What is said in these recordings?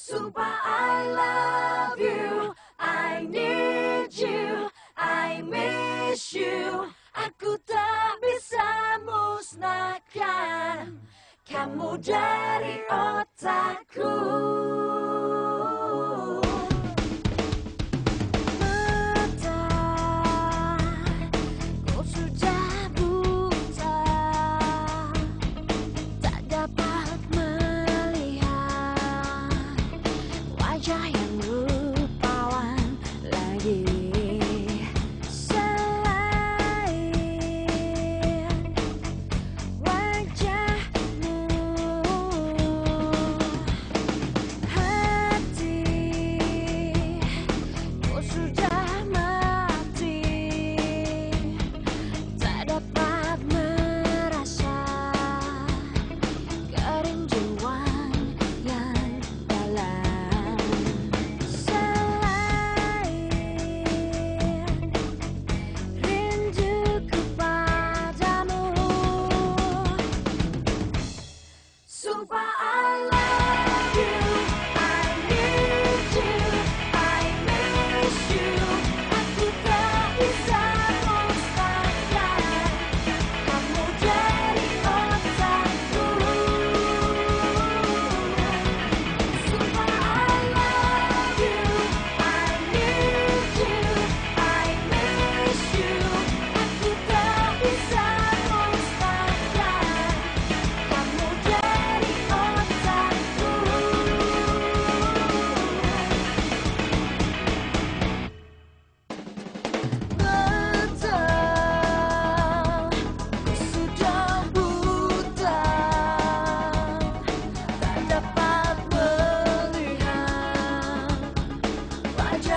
Supa, I love you, I need you, I miss you. Aku tak bisa musnahkan kamu dari otakku.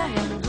Yeah.